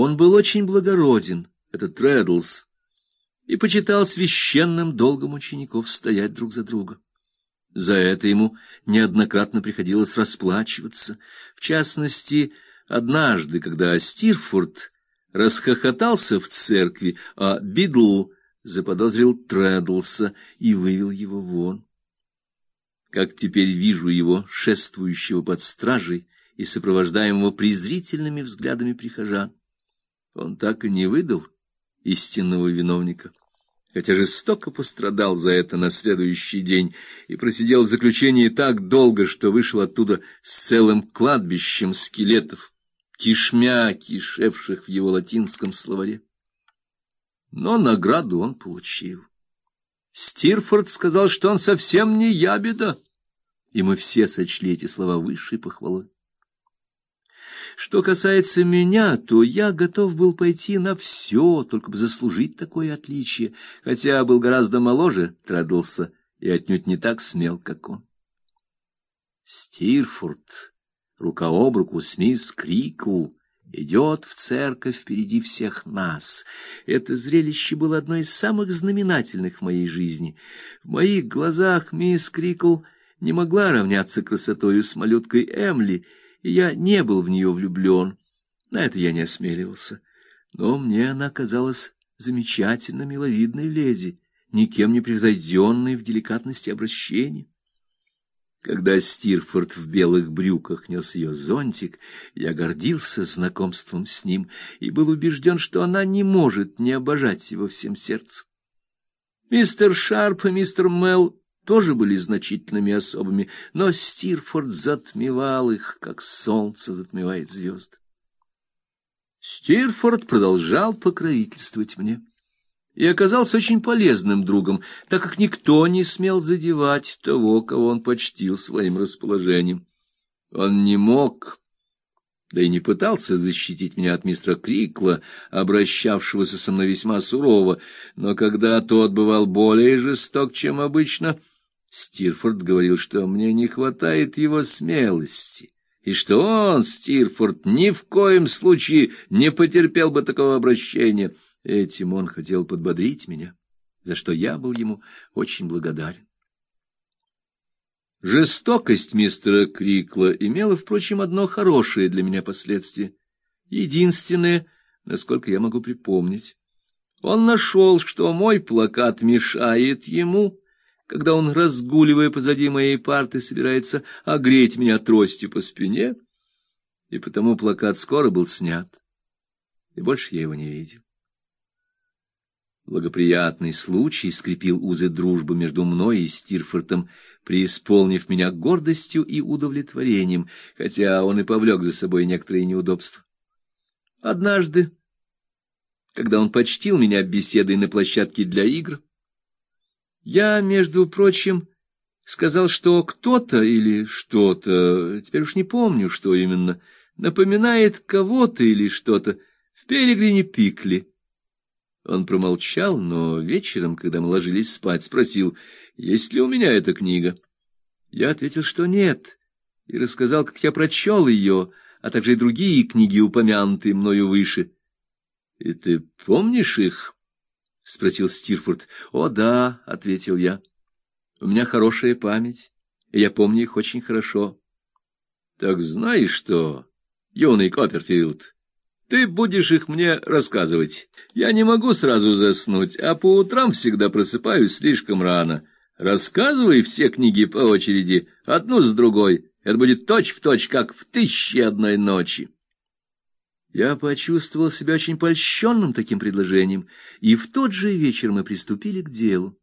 Он был очень благороден, этот Трэддлс, и почитал священным долгом учеников стоять друг за друга. За это ему неоднократно приходилось расплачиваться. В частности, однажды, когда Стирфорд расхохотался в церкви, а Бидл заподозрил Трэддлса и вывел его вон. Как теперь вижу его, шествующего под стражей и сопровождаемого презрительными взглядами прихожан, он так и не выдал истинного виновника, хотя жестоко пострадал за это на следующий день и просидел в заключении так долго, что вышел оттуда с целым кладбищем скелетов, кишмя кишевших в его латинском словаре. Но награду он получил. Стирфорд сказал, что он совсем не ябеда, и мы все сочли эти слова высшей похвалой. Что касается меня, то я готов был пойти на все, только бы заслужить такое отличие, хотя был гораздо моложе Трэддлса и отнюдь не так смел, как он. Стирфорд, рука об руку с мисс Крикл, идет в церковь впереди всех нас. Это зрелище было одно из самых знаменательных в моей жизни. В моих глазах мисс Крикл не могла равняться красотою с малюткой Эмли — и я не был в нее влюблен. На это я не осмеливался. Но мне она казалась замечательно миловидной леди, никем не превзойденной в деликатности обращения. Когда Стирфорд в белых брюках нес ее зонтик, я гордился знакомством с ним и был убежден, что она не может не обожать его всем сердцем. Мистер Шарп и мистер Мел тоже были значительными особами, но Стирфорд затмевал их, как солнце затмевает звезд. Стирфорд продолжал покровительствовать мне и оказался очень полезным другом, так как никто не смел задевать того, кого он почтил своим расположением. Он не мог, да и не пытался защитить меня от мистера Крикла, обращавшегося со мной весьма сурово, но когда тот бывал более жесток, чем обычно, Стирфорд говорил, что мне не хватает его смелости, и что он, Стирфорд, ни в коем случае не потерпел бы такого обращения. Этим он хотел подбодрить меня, за что я был ему очень благодарен. Жестокость мистера Крикла имела, впрочем, одно хорошее для меня последствие. Единственное, насколько я могу припомнить. Он нашел, что мой плакат мешает ему, когда он, разгуливая позади моей парты, собирается огреть меня тростью по спине, и потому плакат скоро был снят, и больше я его не видел. Благоприятный случай скрепил узы дружбы между мной и Стирфортом, преисполнив меня гордостью и удовлетворением, хотя он и повлек за собой некоторые неудобства. Однажды, когда он почтил меня беседой на площадке для игр, я, между прочим, сказал, что кто-то или что-то, теперь уж не помню, что именно, напоминает кого-то или что-то в Перегрине Пикли. Он промолчал, но вечером, когда мы ложились спать, спросил, есть ли у меня эта книга. Я ответил, что нет, и рассказал, как я прочел ее, а также и другие книги, упомянутые мною выше. — И ты помнишь их? — спросил Стирфорд. — О, да, — ответил я. — У меня хорошая память, и я помню их очень хорошо. — Так знаешь что, юный Копперфилд, ты будешь их мне рассказывать. Я не могу сразу заснуть, а по утрам всегда просыпаюсь слишком рано. Рассказывай все книги по очереди, одну с другой. Это будет точь-в-точь, точь, как в «Тысяче одной ночи». Я почувствовал себя очень польщенным таким предложением, и в тот же вечер мы приступили к делу.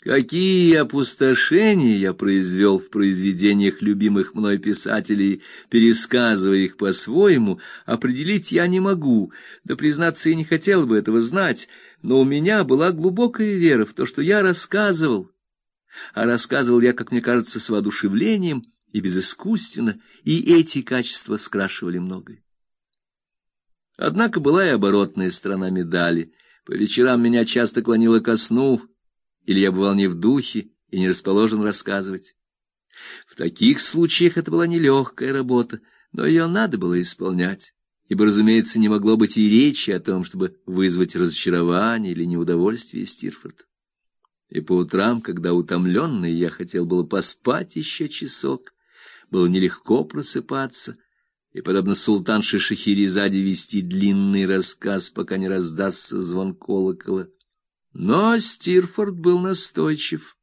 Какие опустошения я произвел в произведениях любимых мной писателей, пересказывая их по-своему, определить я не могу, да, признаться, я не хотел бы этого знать, но у меня была глубокая вера в то, что я рассказывал. А рассказывал я, как мне кажется, с воодушевлением и безыскусственно, и эти качества скрашивали многое. Однако была и оборотная сторона медали. По вечерам меня часто клонило ко сну, или я бывал не в духе и не расположен рассказывать. В таких случаях это была нелегкая работа, но ее надо было исполнять. ибо, разумеется, не могло быть и речи о том, чтобы вызвать разочарование или неудовольствие Стирфорд. И по утрам, когда утомленный я хотел было поспать еще часок, было нелегко просыпаться и, подобно султанше Шахерезаде, вести длинный рассказ, пока не раздастся звон колокола. Но Стирфорд был настойчив.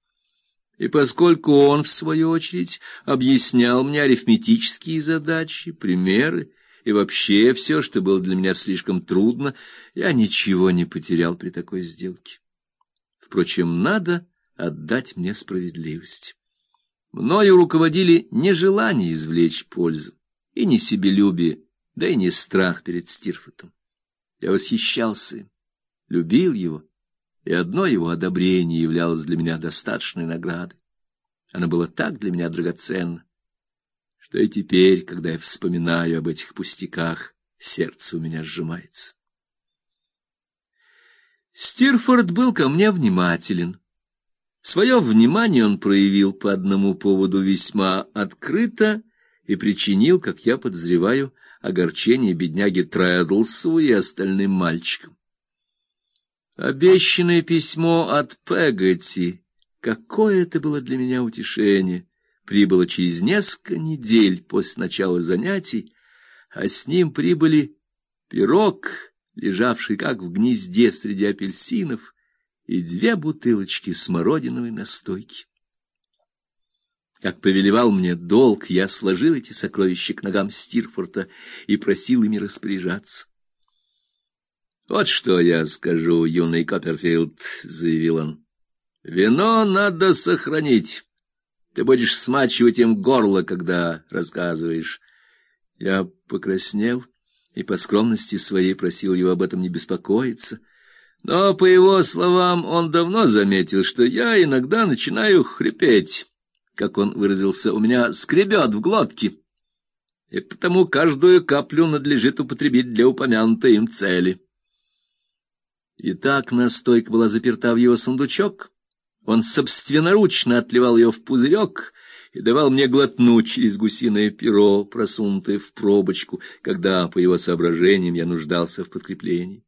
И поскольку он, в свою очередь, объяснял мне арифметические задачи, примеры и вообще все, что было для меня слишком трудно, я ничего не потерял при такой сделке. Впрочем, надо отдать мне справедливость. Мною руководили не желание извлечь пользу, и не себелюбие, да и не страх перед Стирфотом. Я восхищался им, любил его, и одно его одобрение являлось для меня достаточной наградой. Оно было так для меня драгоценно, что и теперь, когда я вспоминаю об этих пустяках, сердце у меня сжимается. Стирфорд был ко мне внимателен. Свое внимание он проявил по одному поводу весьма открыто и причинил, как я подозреваю, огорчение бедняге Трэдлсу и остальным мальчикам. Обещанное письмо от Пегати, какое это было для меня утешение, прибыло через несколько недель после начала занятий, а с ним прибыли пирог, лежавший как в гнезде среди апельсинов, и две бутылочки смородиновой настойки. Как повелевал мне долг, я сложил эти сокровища к ногам Стирфорта и просил ими распоряжаться. Вот что я скажу, юный Копперфилд, заявил он. Вино надо сохранить. Ты будешь смачивать им горло, когда рассказываешь. Я покраснел и по скромности своей просил его об этом не беспокоиться. Но по его словам, он давно заметил, что я иногда начинаю хрипеть как он выразился, у меня скребет в глотке, и потому каждую каплю надлежит употребить для упомянутой им цели. Итак, настойка была заперта в его сундучок. Он собственноручно отливал ее в пузырек и давал мне глотнуть через гусиное перо, просунутое в пробочку, когда, по его соображениям, я нуждался в подкреплении.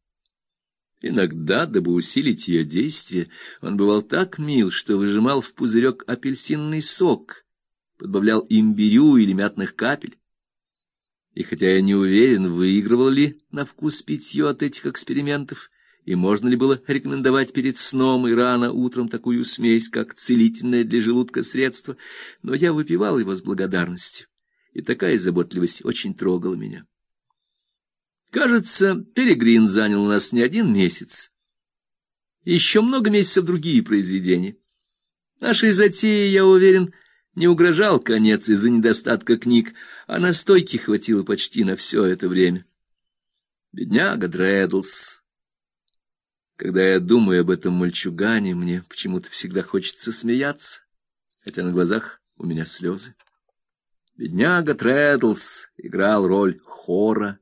Иногда, дабы усилить ее действие, он бывал так мил, что выжимал в пузырек апельсинный сок, подбавлял имбирю или мятных капель. И хотя я не уверен, выигрывал ли на вкус питье от этих экспериментов, и можно ли было рекомендовать перед сном и рано утром такую смесь, как целительное для желудка средство, но я выпивал его с благодарностью, и такая заботливость очень трогала меня. Кажется, Перегрин занял у нас не один месяц. Еще много месяцев другие произведения. Нашей затее, я уверен, не угрожал конец из-за недостатка книг, а настойки хватило почти на все это время. Бедняга Дрэдлс. Когда я думаю об этом мальчугане, мне почему-то всегда хочется смеяться, хотя на глазах у меня слезы. Бедняга Трэдлс играл роль хора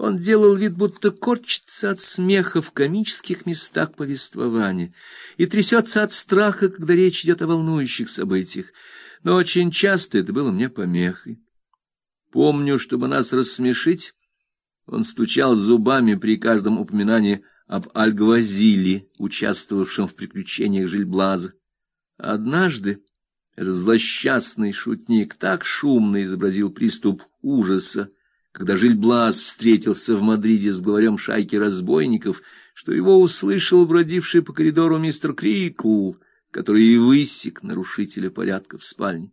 он делал вид, будто корчится от смеха в комических местах повествования и трясется от страха, когда речь идет о волнующих событиях, но очень часто это было мне помехой. Помню, чтобы нас рассмешить, он стучал зубами при каждом упоминании об Альгвазиле, участвовавшем в приключениях Жильблаза. Однажды этот злосчастный шутник так шумно изобразил приступ ужаса, когда Жильблас встретился в Мадриде с главарем шайки разбойников, что его услышал бродивший по коридору мистер Крикл, который и высек нарушителя порядка в спальне.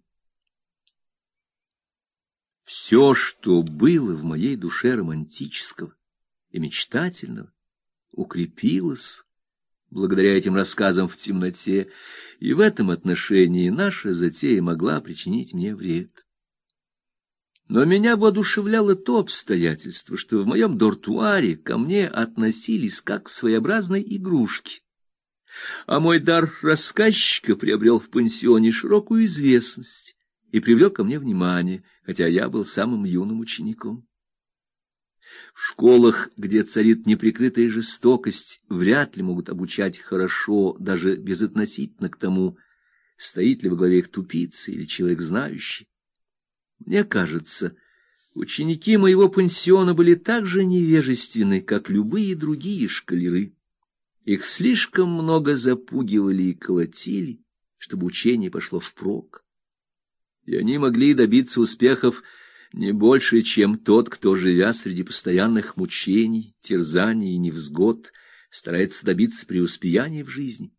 Все, что было в моей душе романтического и мечтательного, укрепилось благодаря этим рассказам в темноте, и в этом отношении наша затея могла причинить мне вред. Но меня воодушевляло то обстоятельство, что в моем дортуаре ко мне относились как к своеобразной игрушке. А мой дар рассказчика приобрел в пансионе широкую известность и привлек ко мне внимание, хотя я был самым юным учеником. В школах, где царит неприкрытая жестокость, вряд ли могут обучать хорошо, даже безотносительно к тому, стоит ли во главе их тупица или человек знающий. Мне кажется, Ученики моего пансиона были так же невежественны, как любые другие шкалеры. Их слишком много запугивали и колотили, чтобы учение пошло впрок. И они могли добиться успехов не больше, чем тот, кто, живя среди постоянных мучений, терзаний и невзгод, старается добиться преуспеяния в жизни.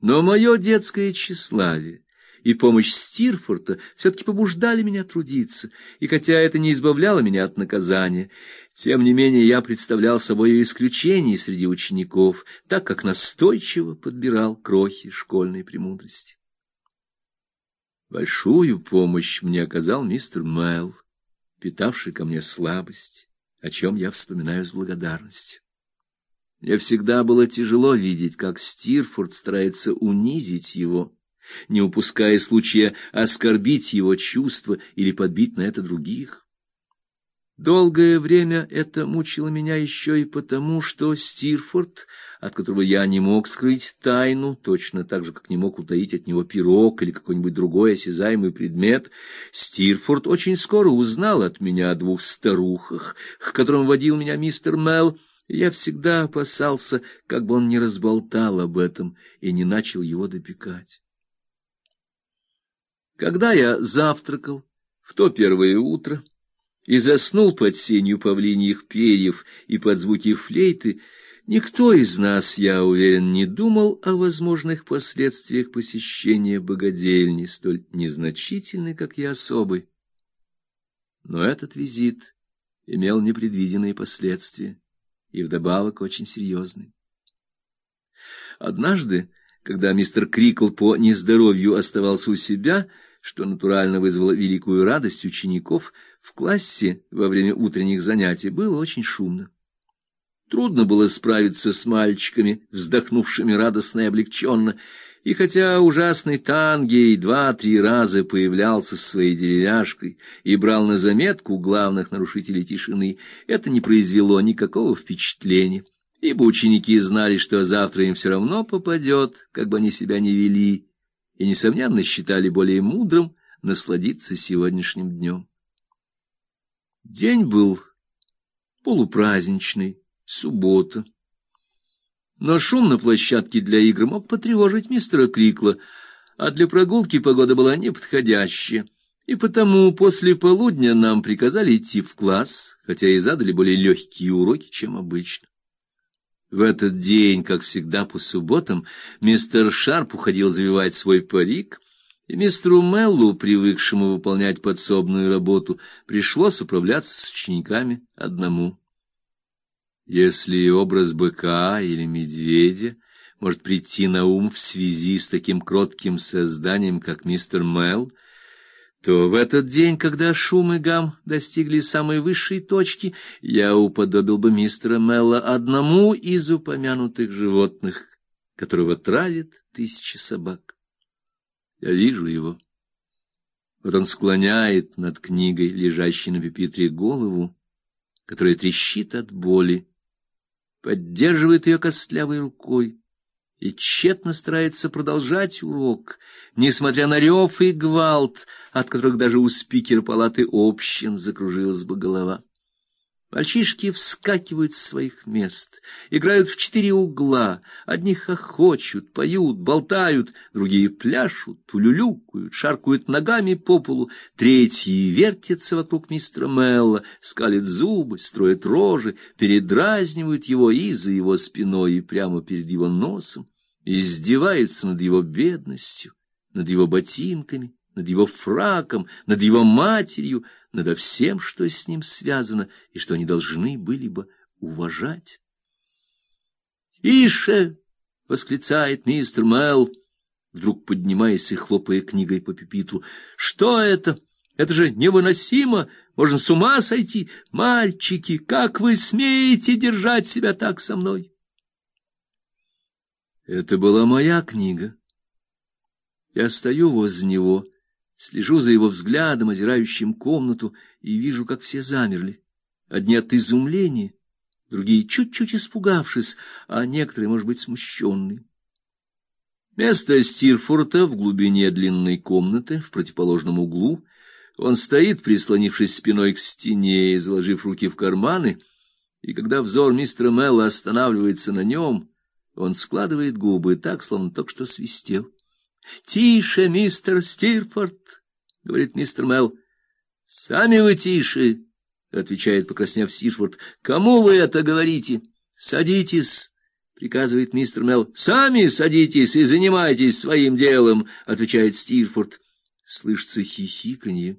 Но мое детское тщеславие и помощь Стирфорта все-таки побуждали меня трудиться, и хотя это не избавляло меня от наказания, тем не менее я представлял собой исключение среди учеников, так как настойчиво подбирал крохи школьной премудрости. Большую помощь мне оказал мистер Мэл, питавший ко мне слабость, о чем я вспоминаю с благодарностью. Мне всегда было тяжело видеть, как Стирфорд старается унизить его, не упуская случая оскорбить его чувства или подбить на это других. Долгое время это мучило меня еще и потому, что Стирфорд, от которого я не мог скрыть тайну, точно так же, как не мог утаить от него пирог или какой-нибудь другой осязаемый предмет, Стирфорд очень скоро узнал от меня о двух старухах, к которым водил меня мистер Мел, я всегда опасался, как бы он не разболтал об этом и не начал его допекать. Когда я завтракал в то первое утро и заснул под сенью павлиньих перьев и под звуки флейты, никто из нас, я уверен, не думал о возможных последствиях посещения богадельни, столь незначительной, как и особой. Но этот визит имел непредвиденные последствия и вдобавок очень серьезные. Однажды, когда мистер Крикл по нездоровью оставался у себя, что натурально вызвало великую радость учеников, в классе во время утренних занятий было очень шумно. Трудно было справиться с мальчиками, вздохнувшими радостно и облегченно, и хотя ужасный Тангей два-три раза появлялся с своей деревяшкой и брал на заметку главных нарушителей тишины, это не произвело никакого впечатления, ибо ученики знали, что завтра им все равно попадет, как бы они себя ни вели, и, несомненно, считали более мудрым насладиться сегодняшним днем. День был полупраздничный, суббота. Но шум на площадке для игр мог потревожить мистера Крикла, а для прогулки погода была неподходящая, и потому после полудня нам приказали идти в класс, хотя и задали более легкие уроки, чем обычно. В этот день, как всегда по субботам, мистер Шарп уходил завивать свой парик, и мистеру Меллу, привыкшему выполнять подсобную работу, пришлось управляться с учениками одному. Если образ быка или медведя может прийти на ум в связи с таким кротким созданием, как мистер Мелл, то в этот день, когда шум и гам достигли самой высшей точки, я уподобил бы мистера Мелла одному из упомянутых животных, которого травит тысячи собак. Я вижу его. Вот он склоняет над книгой, лежащей на пепитре, голову, которая трещит от боли, поддерживает ее костлявой рукой, и тщетно старается продолжать урок, несмотря на рев и гвалт, от которых даже у спикера палаты общин закружилась бы голова. Мальчишки вскакивают с своих мест, играют в четыре угла, одни хохочут, поют, болтают, другие пляшут, улюлюкают, шаркают ногами по полу, третьи вертятся вокруг мистера Мелла, скалят зубы, строят рожи, передразнивают его и за его спиной, и прямо перед его носом, издеваются над его бедностью, над его ботинками, над его фраком, над его матерью, над всем, что с ним связано и что они должны были бы уважать. «Тише!» — восклицает мистер Мэл, вдруг поднимаясь и хлопая книгой по пепитру. «Что это? Это же невыносимо! Можно с ума сойти! Мальчики, как вы смеете держать себя так со мной?» Это была моя книга. Я стою возле него Слежу за его взглядом, озирающим комнату, и вижу, как все замерли. Одни от изумления, другие чуть-чуть испугавшись, а некоторые, может быть, смущенные. Место Стирфорта в глубине длинной комнаты, в противоположном углу, Он стоит, прислонившись спиной к стене и заложив руки в карманы, и когда взор мистера Мелла останавливается на нем, он складывает губы так, словно только что свистел. — Тише, мистер Стирфорд, — говорит мистер Мелл. — Сами вы тише, — отвечает, покраснев Стирфорд. — Кому вы это говорите? — Садитесь, — приказывает мистер Мелл. — Сами садитесь и занимайтесь своим делом, — отвечает Стирфорд. Слышится хихиканье.